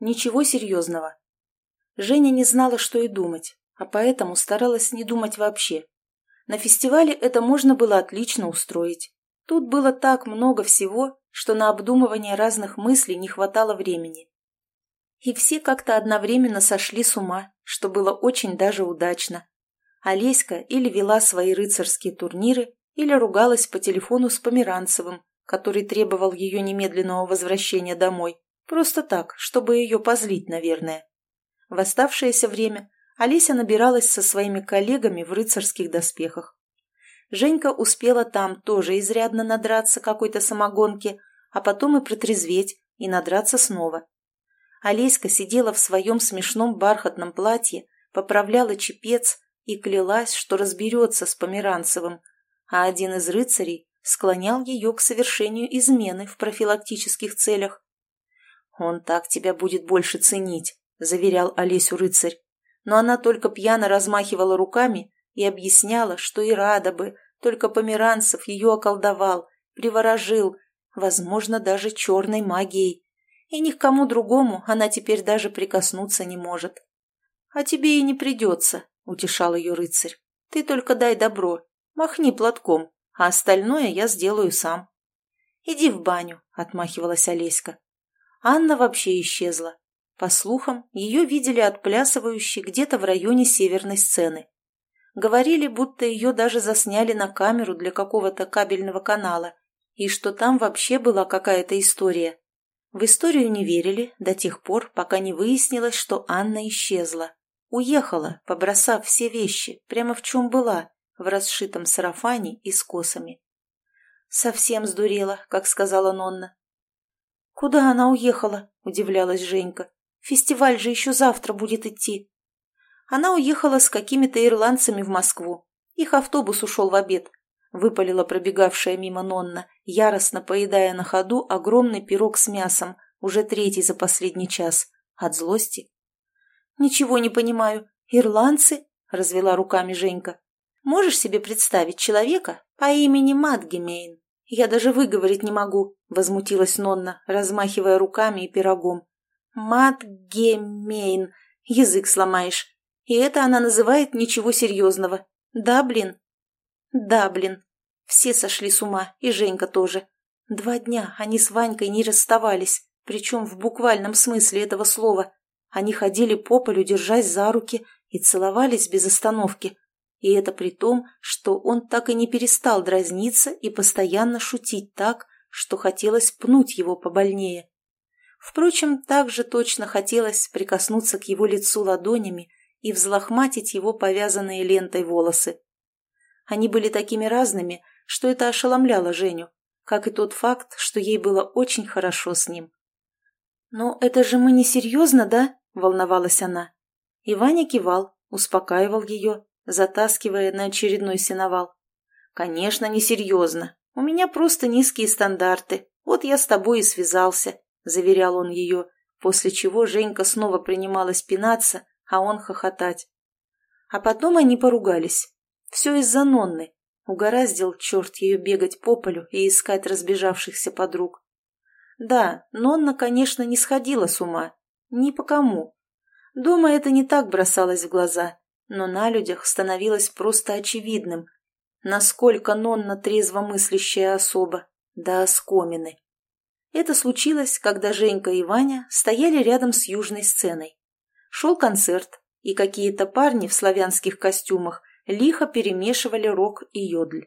Ничего серьезного. Женя не знала, что и думать, а поэтому старалась не думать вообще. На фестивале это можно было отлично устроить. Тут было так много всего, что на обдумывание разных мыслей не хватало времени. И все как-то одновременно сошли с ума, что было очень даже удачно. Олеська или вела свои рыцарские турниры, или ругалась по телефону с Померанцевым, который требовал ее немедленного возвращения домой. Просто так, чтобы ее позлить, наверное. В оставшееся время Олеся набиралась со своими коллегами в рыцарских доспехах. Женька успела там тоже изрядно надраться какой-то самогонке, а потом и протрезветь, и надраться снова. Олеська сидела в своем смешном бархатном платье, поправляла чепец и клялась, что разберется с Померанцевым, а один из рыцарей склонял ее к совершению измены в профилактических целях. «Он так тебя будет больше ценить», — заверял Олесю рыцарь. Но она только пьяно размахивала руками и объясняла, что и рада бы, только Померанцев ее околдовал, приворожил, возможно, даже черной магией. И ни к кому другому она теперь даже прикоснуться не может. «А тебе и не придется», — утешал ее рыцарь. «Ты только дай добро, махни платком, а остальное я сделаю сам». «Иди в баню», — отмахивалась Олеська. Анна вообще исчезла. По слухам, ее видели отплясывающей где-то в районе северной сцены. Говорили, будто ее даже засняли на камеру для какого-то кабельного канала, и что там вообще была какая-то история. В историю не верили до тех пор, пока не выяснилось, что Анна исчезла. Уехала, побросав все вещи, прямо в чем была, в расшитом сарафане и с косами. «Совсем сдурела», как сказала Нонна. «Куда она уехала?» – удивлялась Женька. «Фестиваль же еще завтра будет идти». Она уехала с какими-то ирландцами в Москву. Их автобус ушел в обед. Выпалила пробегавшая мимо Нонна, яростно поедая на ходу огромный пирог с мясом, уже третий за последний час. От злости. «Ничего не понимаю. Ирландцы?» – развела руками Женька. «Можешь себе представить человека по имени Мадгемейн?» «Я даже выговорить не могу», — возмутилась Нонна, размахивая руками и пирогом. «Матгемейн, язык сломаешь. И это она называет ничего серьезного. Да, блин?» «Да, блин. Все сошли с ума, и Женька тоже. Два дня они с Ванькой не расставались, причем в буквальном смысле этого слова. Они ходили по полю, держась за руки, и целовались без остановки. И это при том, что он так и не перестал дразниться и постоянно шутить так, что хотелось пнуть его побольнее. Впрочем, также точно хотелось прикоснуться к его лицу ладонями и взлохматить его повязанные лентой волосы. Они были такими разными, что это ошеломляло Женю, как и тот факт, что ей было очень хорошо с ним. «Но это же мы не серьезно, да?» – волновалась она. И Ваня кивал, успокаивал ее, затаскивая на очередной сеновал. «Конечно, несерьезно. У меня просто низкие стандарты. Вот я с тобой и связался», — заверял он ее, после чего Женька снова принималась пинаться, а он хохотать. А потом они поругались. Все из-за Нонны. Угораздил черт ее бегать по полю и искать разбежавшихся подруг. Да, Нонна, конечно, не сходила с ума. Ни по кому. Дома это не так бросалось в глаза но на людях становилось просто очевидным, насколько Нонна трезвомыслящая особа, да оскомины. Это случилось, когда Женька и Ваня стояли рядом с южной сценой. Шел концерт, и какие-то парни в славянских костюмах лихо перемешивали рок и йодль.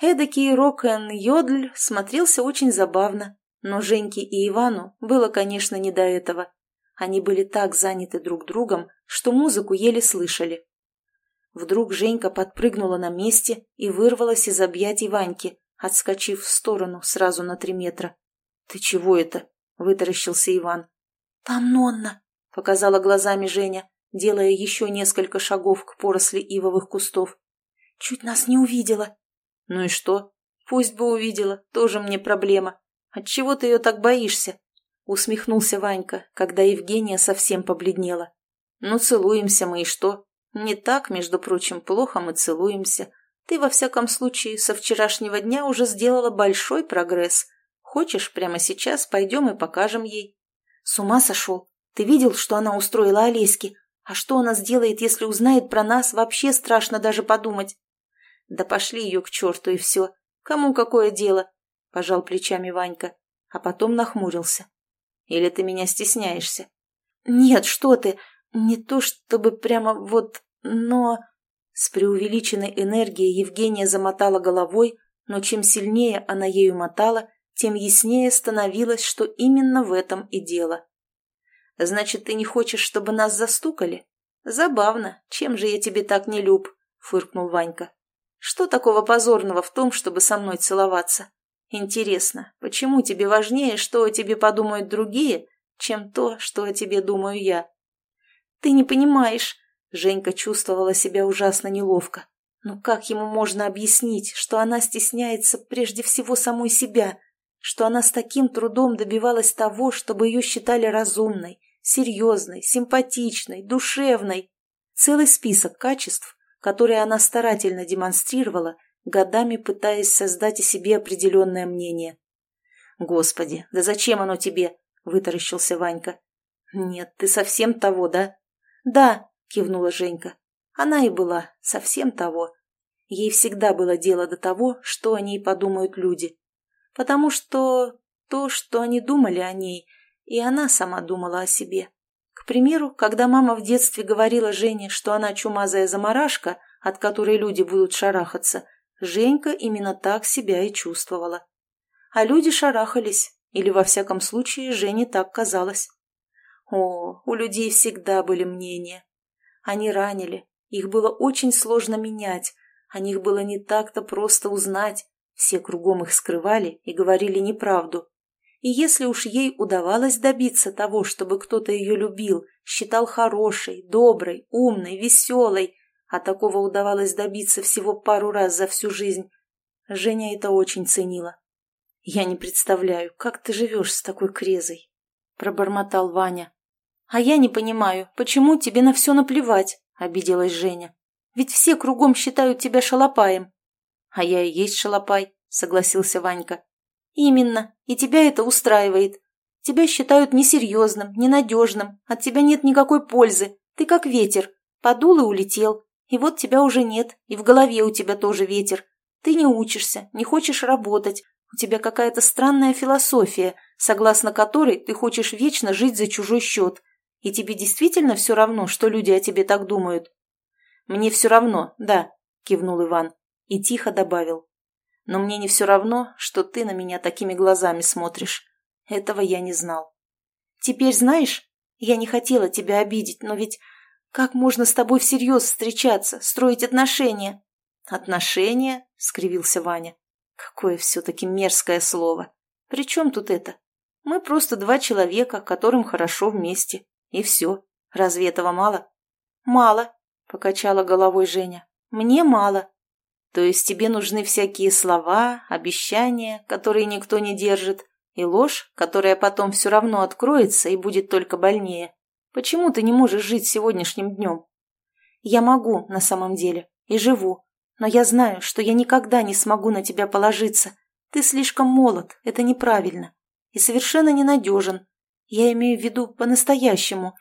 Эдакий рок-н-йодль смотрелся очень забавно, но Женьке и Ивану было, конечно, не до этого. Они были так заняты друг другом, что музыку еле слышали. Вдруг Женька подпрыгнула на месте и вырвалась из объятий Ваньки, отскочив в сторону сразу на три метра. «Ты чего это?» — вытаращился Иван. «Там Нонна!» — показала глазами Женя, делая еще несколько шагов к поросли ивовых кустов. «Чуть нас не увидела». «Ну и что? Пусть бы увидела, тоже мне проблема. Отчего ты ее так боишься?» Усмехнулся Ванька, когда Евгения совсем побледнела. «Ну, целуемся мы и что? Не так, между прочим, плохо мы целуемся. Ты, во всяком случае, со вчерашнего дня уже сделала большой прогресс. Хочешь, прямо сейчас пойдем и покажем ей?» «С ума сошел? Ты видел, что она устроила Олеське? А что она сделает, если узнает про нас, вообще страшно даже подумать. Да пошли ее к черту и все. Кому какое дело? Пожал плечами Ванька, а потом нахмурился. Или ты меня стесняешься? Нет, что ты, не то чтобы прямо вот, но... С преувеличенной энергией Евгения замотала головой, но чем сильнее она ею мотала, тем яснее становилось, что именно в этом и дело. «Значит, ты не хочешь, чтобы нас застукали? Забавно, чем же я тебе так не люб?» — фыркнул Ванька. «Что такого позорного в том, чтобы со мной целоваться? Интересно, почему тебе важнее, что о тебе подумают другие, чем то, что о тебе думаю я?» «Ты не понимаешь», Женька чувствовала себя ужасно неловко. Но как ему можно объяснить, что она стесняется прежде всего самой себя, что она с таким трудом добивалась того, чтобы ее считали разумной, серьезной, симпатичной, душевной? Целый список качеств, которые она старательно демонстрировала, годами пытаясь создать о себе определенное мнение. «Господи, да зачем оно тебе?» – вытаращился Ванька. «Нет, ты совсем того, да?» «Да», кивнула Женька. Она и была совсем того. Ей всегда было дело до того, что о ней подумают люди. Потому что то, что они думали о ней, и она сама думала о себе. К примеру, когда мама в детстве говорила Жене, что она чумазая заморашка, от которой люди будут шарахаться, Женька именно так себя и чувствовала. А люди шарахались, или во всяком случае Жене так казалось. О, у людей всегда были мнения. Они ранили, их было очень сложно менять, о них было не так-то просто узнать, все кругом их скрывали и говорили неправду. И если уж ей удавалось добиться того, чтобы кто-то ее любил, считал хорошей, доброй, умной, веселой, а такого удавалось добиться всего пару раз за всю жизнь, Женя это очень ценила. «Я не представляю, как ты живешь с такой крезой», — пробормотал Ваня. «А я не понимаю, почему тебе на все наплевать?» – обиделась Женя. «Ведь все кругом считают тебя шалопаем». «А я и есть шалопай», – согласился Ванька. «Именно, и тебя это устраивает. Тебя считают несерьезным, ненадежным, от тебя нет никакой пользы, ты как ветер, подул и улетел, и вот тебя уже нет, и в голове у тебя тоже ветер. Ты не учишься, не хочешь работать, у тебя какая-то странная философия, согласно которой ты хочешь вечно жить за чужой счет, и тебе действительно все равно, что люди о тебе так думают?» «Мне все равно, да», — кивнул Иван и тихо добавил. «Но мне не все равно, что ты на меня такими глазами смотришь. Этого я не знал». «Теперь знаешь, я не хотела тебя обидеть, но ведь как можно с тобой всерьез встречаться, строить отношения?» «Отношения?» — скривился Ваня. «Какое все-таки мерзкое слово. При чем тут это? Мы просто два человека, которым хорошо вместе. И все. Разве этого мало? Мало, покачала головой Женя. Мне мало. То есть тебе нужны всякие слова, обещания, которые никто не держит, и ложь, которая потом все равно откроется и будет только больнее. Почему ты не можешь жить сегодняшним днем? Я могу, на самом деле, и живу. Но я знаю, что я никогда не смогу на тебя положиться. Ты слишком молод, это неправильно. И совершенно ненадежен. Я имею в виду по-настоящему.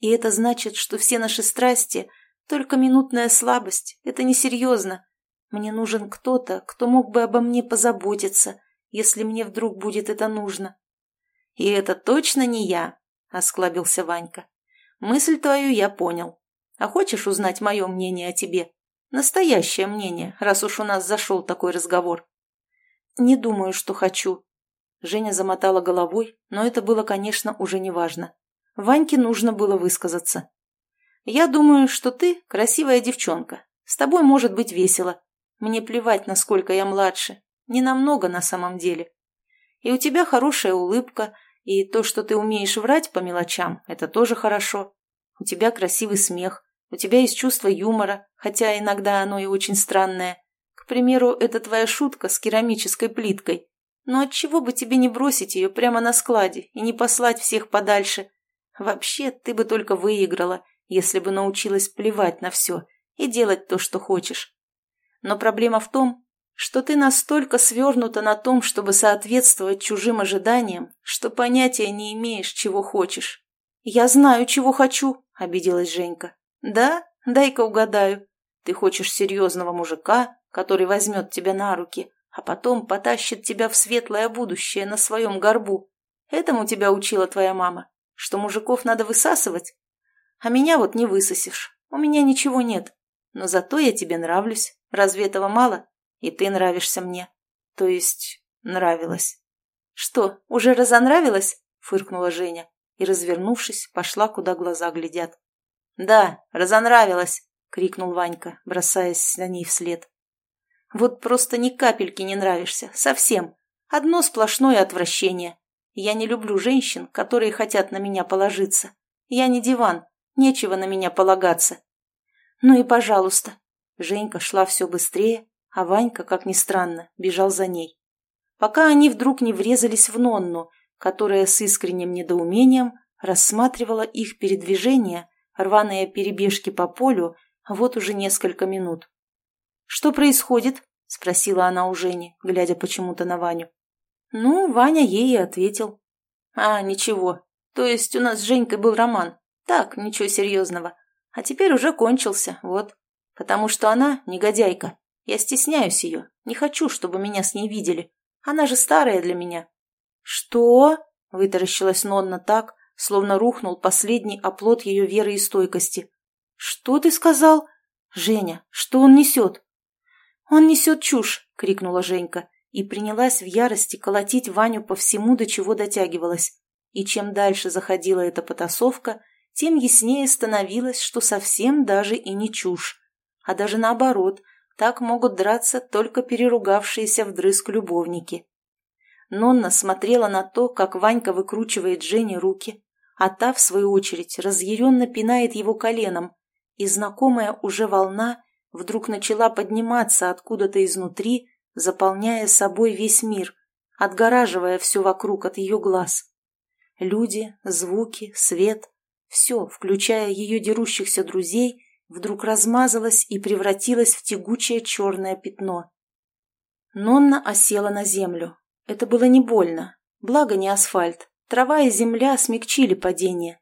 И это значит, что все наши страсти — только минутная слабость. Это несерьезно. Мне нужен кто-то, кто мог бы обо мне позаботиться, если мне вдруг будет это нужно. И это точно не я, — осклабился Ванька. Мысль твою я понял. А хочешь узнать мое мнение о тебе? Настоящее мнение, раз уж у нас зашел такой разговор. Не думаю, что хочу, Женя замотала головой, но это было, конечно, уже не важно. Ваньке нужно было высказаться. «Я думаю, что ты красивая девчонка. С тобой может быть весело. Мне плевать, насколько я младше. Не намного на самом деле. И у тебя хорошая улыбка, и то, что ты умеешь врать по мелочам, это тоже хорошо. У тебя красивый смех, у тебя есть чувство юмора, хотя иногда оно и очень странное. К примеру, это твоя шутка с керамической плиткой. Но отчего бы тебе не бросить ее прямо на складе и не послать всех подальше? Вообще, ты бы только выиграла, если бы научилась плевать на все и делать то, что хочешь. Но проблема в том, что ты настолько свернута на том, чтобы соответствовать чужим ожиданиям, что понятия не имеешь, чего хочешь. «Я знаю, чего хочу», — обиделась Женька. «Да? Дай-ка угадаю. Ты хочешь серьезного мужика, который возьмет тебя на руки, а потом потащит тебя в светлое будущее на своем горбу. Этому тебя учила твоя мама, что мужиков надо высасывать. А меня вот не высосишь, у меня ничего нет. Но зато я тебе нравлюсь. Разве этого мало? И ты нравишься мне. То есть, нравилась. Что, уже разонравилась? Фыркнула Женя и, развернувшись, пошла, куда глаза глядят. «Да, разонравилась!» — крикнул Ванька, бросаясь на ней вслед. «Вот просто ни капельки не нравишься, совсем. Одно сплошное отвращение. Я не люблю женщин, которые хотят на меня положиться. Я не диван, нечего на меня полагаться. Ну и пожалуйста». Женька шла все быстрее, а Ванька, как ни странно, бежал за ней. Пока они вдруг не врезались в Нонну, которая с искренним недоумением рассматривала их передвижение, рваные перебежки по полю, вот уже несколько минут. «Что происходит?» – спросила она у Жени, глядя почему-то на Ваню. Ну, Ваня ей и ответил. «А, ничего. То есть у нас с Женькой был роман. Так, ничего серьезного. А теперь уже кончился, вот. Потому что она негодяйка. Я стесняюсь ее. Не хочу, чтобы меня с ней видели. Она же старая для меня. «Что?» – вытаращилась Нонна так, словно рухнул последний оплот ее веры и стойкости. «Что ты сказал?» «Женя, что он несет?» «Он несет чушь!» – крикнула Женька и принялась в ярости колотить Ваню по всему, до чего дотягивалась. И чем дальше заходила эта потасовка, тем яснее становилось, что совсем даже и не чушь. А даже наоборот, так могут драться только переругавшиеся вдрызг любовники. Нонна смотрела на то, как Ванька выкручивает Жене руки, а та, в свою очередь, разъяренно пинает его коленом, и знакомая уже волна вдруг начала подниматься откуда-то изнутри, заполняя собой весь мир, отгораживая все вокруг от ее глаз. Люди, звуки, свет — все, включая ее дерущихся друзей, вдруг размазалось и превратилось в тягучее черное пятно. Нонна осела на землю, это было не больно, благо не асфальт. Трава и земля смягчили падение.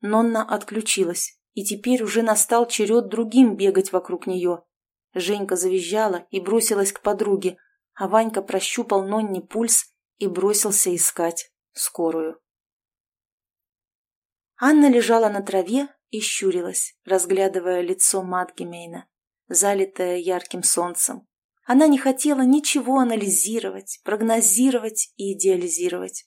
Нонна отключилась, и теперь уже настал черед другим бегать вокруг нее. Женька завизжала и бросилась к подруге, а Ванька прощупал Нонне пульс и бросился искать скорую. Анна лежала на траве и щурилась, разглядывая лицо Матгемейна, залитое ярким солнцем. Она не хотела ничего анализировать, прогнозировать и идеализировать.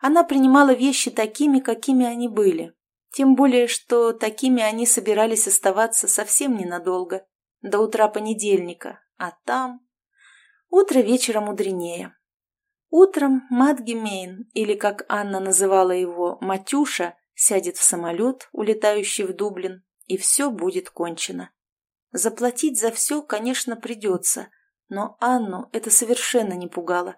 Она принимала вещи такими, какими они были. Тем более, что такими они собирались оставаться совсем ненадолго, до утра понедельника, а там... Утро вечера мудренее. Утром Матгемейн, или как Анна называла его, Матюша, сядет в самолет, улетающий в Дублин, и все будет кончено. Заплатить за все, конечно, придется, но Анну это совершенно не пугало.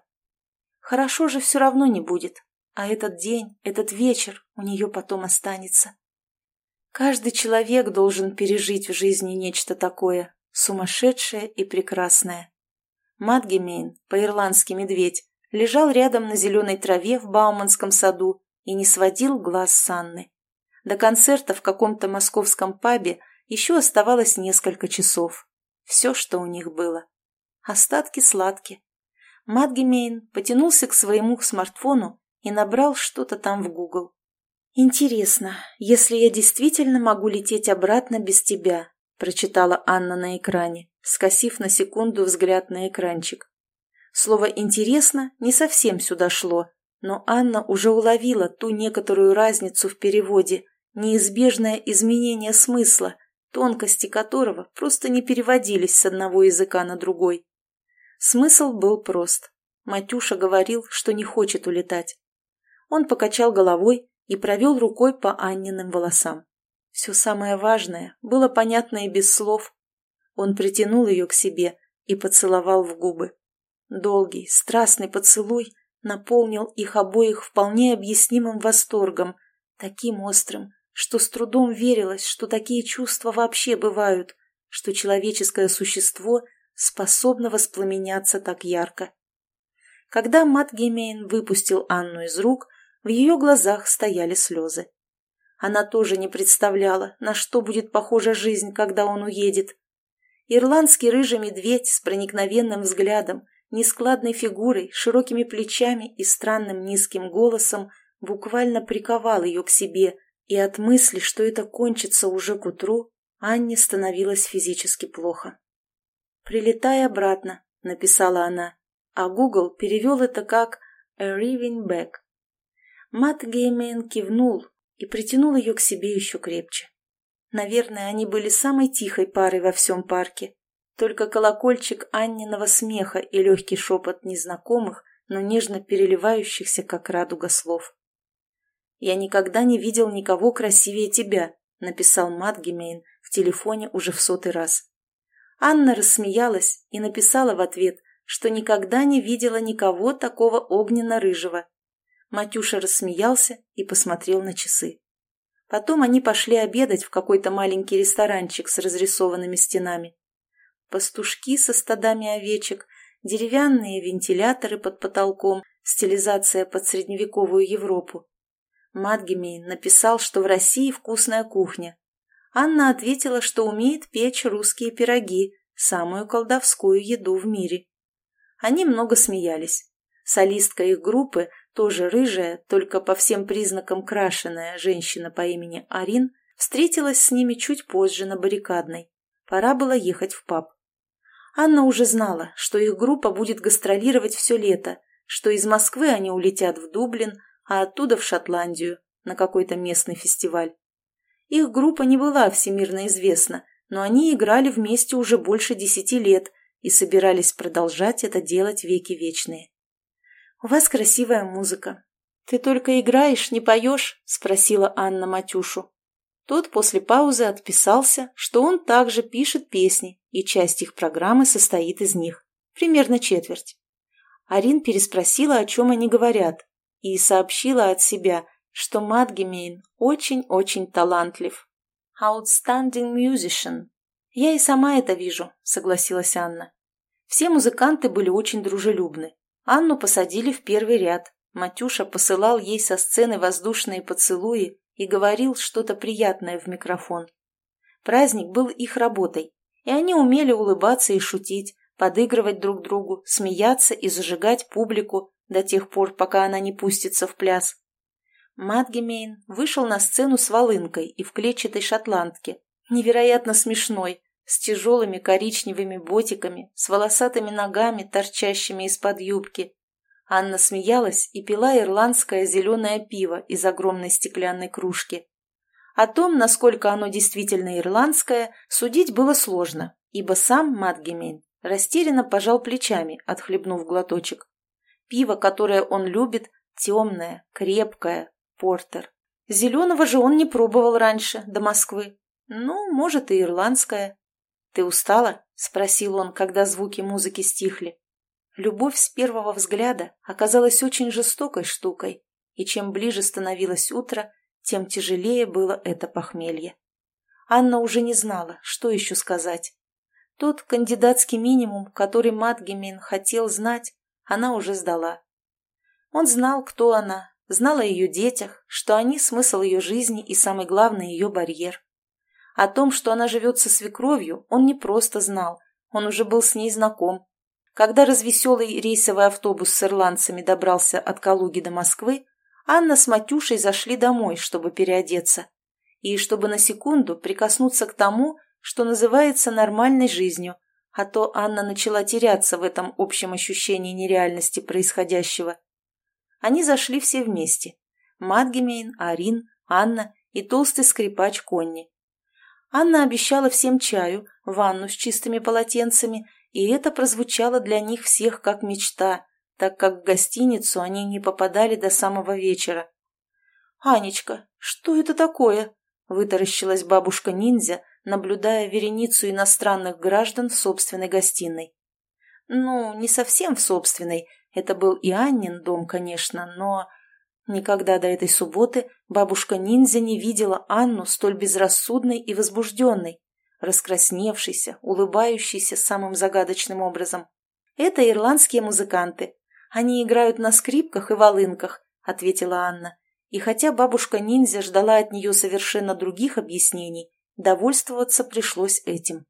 Хорошо же все равно не будет, а этот день, этот вечер у нее потом останется. Каждый человек должен пережить в жизни нечто такое, сумасшедшее и прекрасное. Матгемейн, по-ирландски медведь, лежал рядом на зеленой траве в Бауманском саду и не сводил глаз с Анны. До концерта в каком-то московском пабе еще оставалось несколько часов. Все, что у них было остатки сладки. Мадгемейн потянулся к своему смартфону и набрал что-то там в Google. «Интересно, если я действительно могу лететь обратно без тебя», прочитала Анна на экране, скосив на секунду взгляд на экранчик. Слово «интересно» не совсем сюда шло, но Анна уже уловила ту некоторую разницу в переводе, неизбежное изменение смысла, тонкости которого просто не переводились с одного языка на другой. Смысл был прост. Матюша говорил, что не хочет улетать. Он покачал головой и провел рукой по Анниным волосам. Все самое важное было понятно и без слов. Он притянул ее к себе и поцеловал в губы. Долгий, страстный поцелуй наполнил их обоих вполне объяснимым восторгом, таким острым, что с трудом верилось, что такие чувства вообще бывают, что человеческое существо – способна воспламеняться так ярко. Когда Мат Гемейн выпустил Анну из рук, в ее глазах стояли слезы. Она тоже не представляла, на что будет похожа жизнь, когда он уедет. Ирландский рыжий медведь с проникновенным взглядом, нескладной фигурой, широкими плечами и странным низким голосом буквально приковал ее к себе, и от мысли, что это кончится уже к утру, Анне становилось физически плохо. «Прилетай обратно», — написала она, а Гугл перевел это как «arriving back». Мат Геймен кивнул и притянул ее к себе еще крепче. Наверное, они были самой тихой парой во всем парке. Только колокольчик Анниного смеха и легкий шепот незнакомых, но нежно переливающихся, как радуга слов. «Я никогда не видел никого красивее тебя», — написал Матгемейн в телефоне уже в сотый раз. Анна рассмеялась и написала в ответ, что никогда не видела никого такого огненно-рыжего. Матюша рассмеялся и посмотрел на часы. Потом они пошли обедать в какой-то маленький ресторанчик с разрисованными стенами. Пастушки со стадами овечек, деревянные вентиляторы под потолком, стилизация под средневековую Европу. Мадгемейн написал, что в России вкусная кухня. Анна ответила, что умеет печь русские пироги, самую колдовскую еду в мире. Они много смеялись. Солистка их группы тоже рыжая, только по всем признакам крашеная женщина по имени Арин, встретилась с ними чуть позже на баррикадной. Пора было ехать в паб. Анна уже знала, что их группа будет гастролировать все лето, что из Москвы они улетят в Дублин, а оттуда в Шотландию, на какой-то местный фестиваль. Их группа не была всемирно известна, но они играли вместе уже больше десяти лет и собирались продолжать это делать веки вечные. «У вас красивая музыка. Ты только играешь, не поешь?» – спросила Анна Матюшу. Тот после паузы отписался, что он также пишет песни, и часть их программы состоит из них. Примерно четверть. Арин переспросила, о чем они говорят, и сообщила от себя, что Мадгемейн очень-очень талантлив. Outstanding musician. Я и сама это вижу, согласилась Анна. Все музыканты были очень дружелюбны. Анну посадили в первый ряд. Матюша посылал ей со сцены воздушные поцелуи и говорил что-то приятное в микрофон. Праздник был их работой, и они умели улыбаться и шутить, подыгрывать друг другу, смеяться и зажигать публику до тех пор, пока она не пустится в пляс. Матгемейн вышел на сцену с волынкой и в клетчатой шотландке, невероятно смешной, с тяжелыми коричневыми ботиками, с волосатыми ногами, торчащими из-под юбки. Анна смеялась и пила ирландское зеленое пиво из огромной стеклянной кружки. О том, насколько оно действительно ирландское, судить было сложно, ибо сам Матгемейн растерянно пожал плечами, отхлебнув глоточек. Пиво, которое он любит, темное, крепкое, портер. Зеленого же он не пробовал раньше, до Москвы. Ну, может, и ирландское. «Ты устала?» — спросил он, когда звуки музыки стихли. Любовь с первого взгляда оказалась очень жестокой штукой, и чем ближе становилось утро, тем тяжелее было это похмелье. Анна уже не знала, что еще сказать. Тот кандидатский минимум, который Матгемин хотел знать, она уже сдала. Он знал, кто она, знал о ее детях, что они – смысл ее жизни и, самый главный, ее барьер. О том, что она живет со свекровью, он не просто знал, он уже был с ней знаком. Когда развеселый рейсовый автобус с ирландцами добрался от Калуги до Москвы, Анна с Матюшей зашли домой, чтобы переодеться. И чтобы на секунду прикоснуться к тому, что называется нормальной жизнью, а то Анна начала теряться в этом общем ощущении нереальности происходящего. Они зашли все вместе. Мадгемейн, Арин, Анна и толстый скрипач Конни. Анна обещала всем чаю, ванну с чистыми полотенцами, и это прозвучало для них всех как мечта, так как в гостиницу они не попадали до самого вечера. «Анечка, что это такое?» – вытаращилась бабушка-ниндзя, наблюдая вереницу иностранных граждан в собственной гостиной. Ну, не совсем в собственной, это был и Аннин дом, конечно, но Никогда до этой субботы бабушка-ниндзя не видела Анну столь безрассудной и возбужденной, раскрасневшейся, улыбающейся самым загадочным образом. «Это ирландские музыканты. Они играют на скрипках и волынках», — ответила Анна. И хотя бабушка-ниндзя ждала от нее совершенно других объяснений, довольствоваться пришлось этим.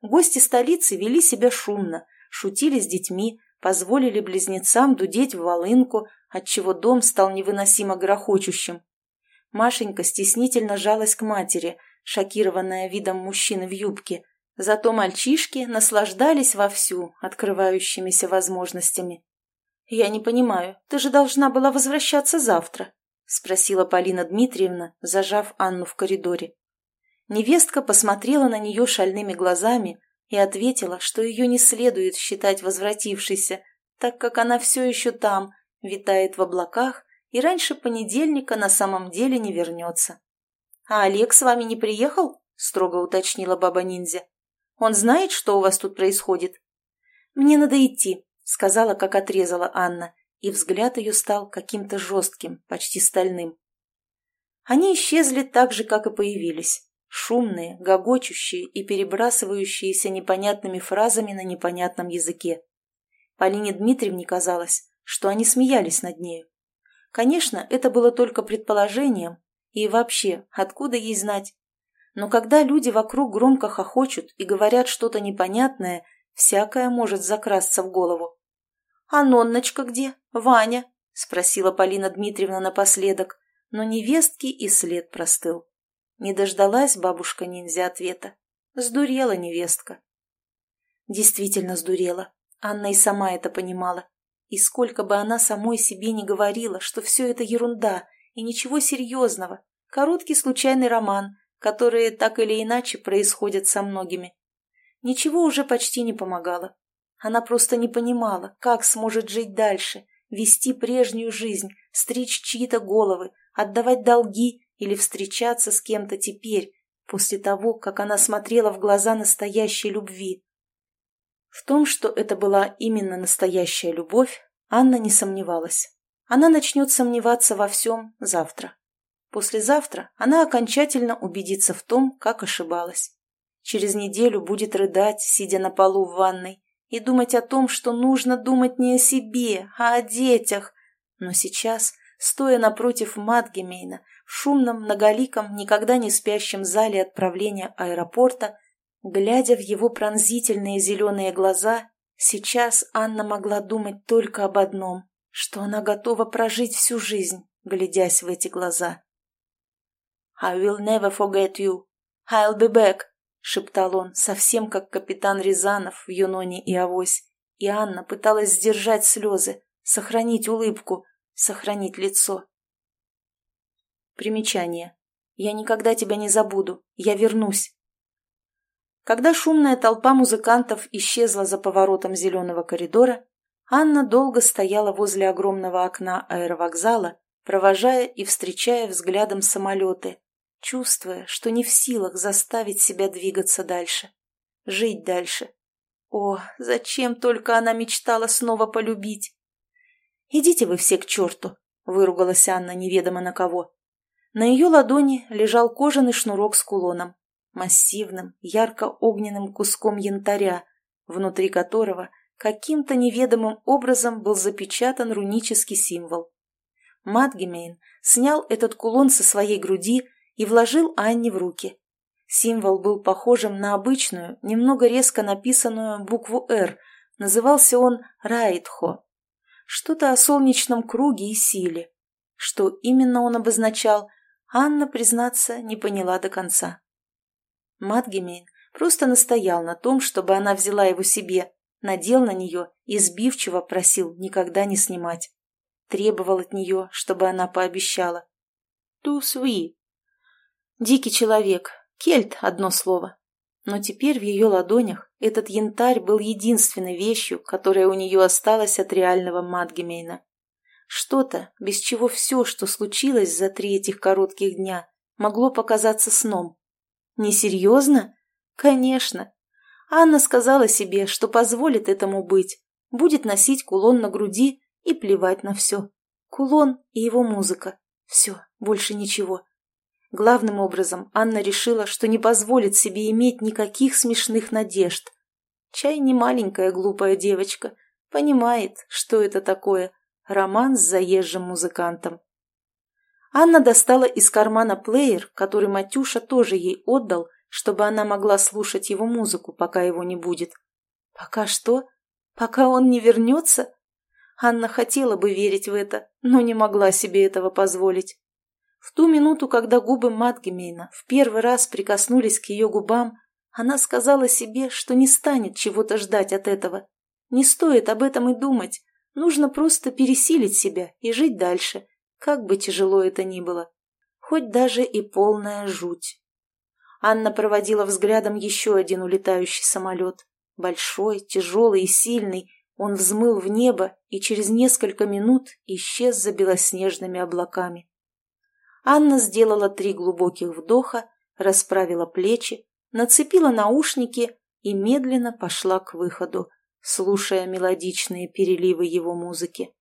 Гости столицы вели себя шумно, шутили с детьми, позволили близнецам дудеть в волынку, отчего дом стал невыносимо грохочущим. Машенька стеснительно жалась к матери, шокированная видом мужчины в юбке, зато мальчишки наслаждались вовсю открывающимися возможностями. «Я не понимаю, ты же должна была возвращаться завтра», — спросила Полина Дмитриевна, зажав Анну в коридоре. Невестка посмотрела на нее шальными глазами и ответила, что ее не следует считать возвратившейся, так как она все еще там, витает в облаках и раньше понедельника на самом деле не вернется. «А Олег с вами не приехал?» – строго уточнила баба-ниндзя. «Он знает, что у вас тут происходит?» «Мне надо идти», – сказала, как отрезала Анна, и взгляд ее стал каким-то жестким, почти стальным. Они исчезли так же, как и появились. Шумные, гогочущие и перебрасывающиеся непонятными фразами на непонятном языке. Полине Дмитриевне казалось, что они смеялись над нею. Конечно, это было только предположением, и вообще, откуда ей знать? Но когда люди вокруг громко хохочут и говорят что-то непонятное, всякое может закрасться в голову. «А Нонночка где? Ваня?» – спросила Полина Дмитриевна напоследок, но невестки и след простыл. Не дождалась бабушка-ниндзя ответа. Сдурела невестка. Действительно сдурела. Анна и сама это понимала. И сколько бы она самой себе не говорила, что все это ерунда и ничего серьезного, короткий случайный роман, которые так или иначе происходят со многими. Ничего уже почти не помогало. Она просто не понимала, как сможет жить дальше, вести прежнюю жизнь, стричь чьи-то головы, отдавать долги или встречаться с кем-то теперь, после того, как она смотрела в глаза настоящей любви. В том, что это была именно настоящая любовь, Анна не сомневалась. Она начнет сомневаться во всем завтра. Послезавтра она окончательно убедится в том, как ошибалась. Через неделю будет рыдать, сидя на полу в ванной, и думать о том, что нужно думать не о себе, а о детях. Но сейчас, стоя напротив Матгемейна, в шумном, многоликом, никогда не спящем зале отправления аэропорта, Глядя в его пронзительные зеленые глаза, сейчас Анна могла думать только об одном, что она готова прожить всю жизнь, глядясь в эти глаза. «I will never forget you. I'll be back», — шептал он, совсем как капитан Рязанов в «Юноне и Авось». И Анна пыталась сдержать слезы, сохранить улыбку, сохранить лицо. Примечание. «Я никогда тебя не забуду. Я вернусь. Когда шумная толпа музыкантов исчезла за поворотом зеленого коридора, Анна долго стояла возле огромного окна аэровокзала, провожая и встречая взглядом самолеты, чувствуя, что не в силах заставить себя двигаться дальше, жить дальше. О, зачем только она мечтала снова полюбить? «Идите вы все к черту!» — выругалась Анна неведомо на кого. На ее ладони лежал кожаный шнурок с кулоном массивным, ярко-огненным куском янтаря, внутри которого каким-то неведомым образом был запечатан рунический символ. Матгемейн снял этот кулон со своей груди и вложил Анне в руки. Символ был похожим на обычную, немного резко написанную букву «Р», назывался он Райтхо. Что-то о солнечном круге и силе. Что именно он обозначал, Анна, признаться, не поняла до конца. Матгемейн просто настоял на том, чтобы она взяла его себе, надел на нее и сбивчиво просил никогда не снимать. Требовал от нее, чтобы она пообещала. «Ту сви». Дикий человек, кельт – одно слово. Но теперь в ее ладонях этот янтарь был единственной вещью, которая у нее осталась от реального Матгемейна. Что-то, без чего все, что случилось за три этих коротких дня, могло показаться сном. Несерьезно? Конечно. Анна сказала себе, что позволит этому быть, будет носить кулон на груди и плевать на все. Кулон и его музыка. Все, больше ничего. Главным образом Анна решила, что не позволит себе иметь никаких смешных надежд. Чай не маленькая глупая девочка, понимает, что это такое роман с заезжим музыкантом. Анна достала из кармана плеер, который Матюша тоже ей отдал, чтобы она могла слушать его музыку, пока его не будет. Пока что? Пока он не вернется? Анна хотела бы верить в это, но не могла себе этого позволить. В ту минуту, когда губы Матгемейна в первый раз прикоснулись к ее губам, она сказала себе, что не станет чего-то ждать от этого. Не стоит об этом и думать. Нужно просто пересилить себя и жить дальше, как бы тяжело это ни было. Хоть даже и полная жуть. Анна проводила взглядом еще один улетающий самолет. Большой, тяжелый и сильный, он взмыл в небо и через несколько минут исчез за белоснежными облаками. Анна сделала три глубоких вдоха, расправила плечи, нацепила наушники и медленно пошла к выходу, слушая мелодичные переливы его музыки.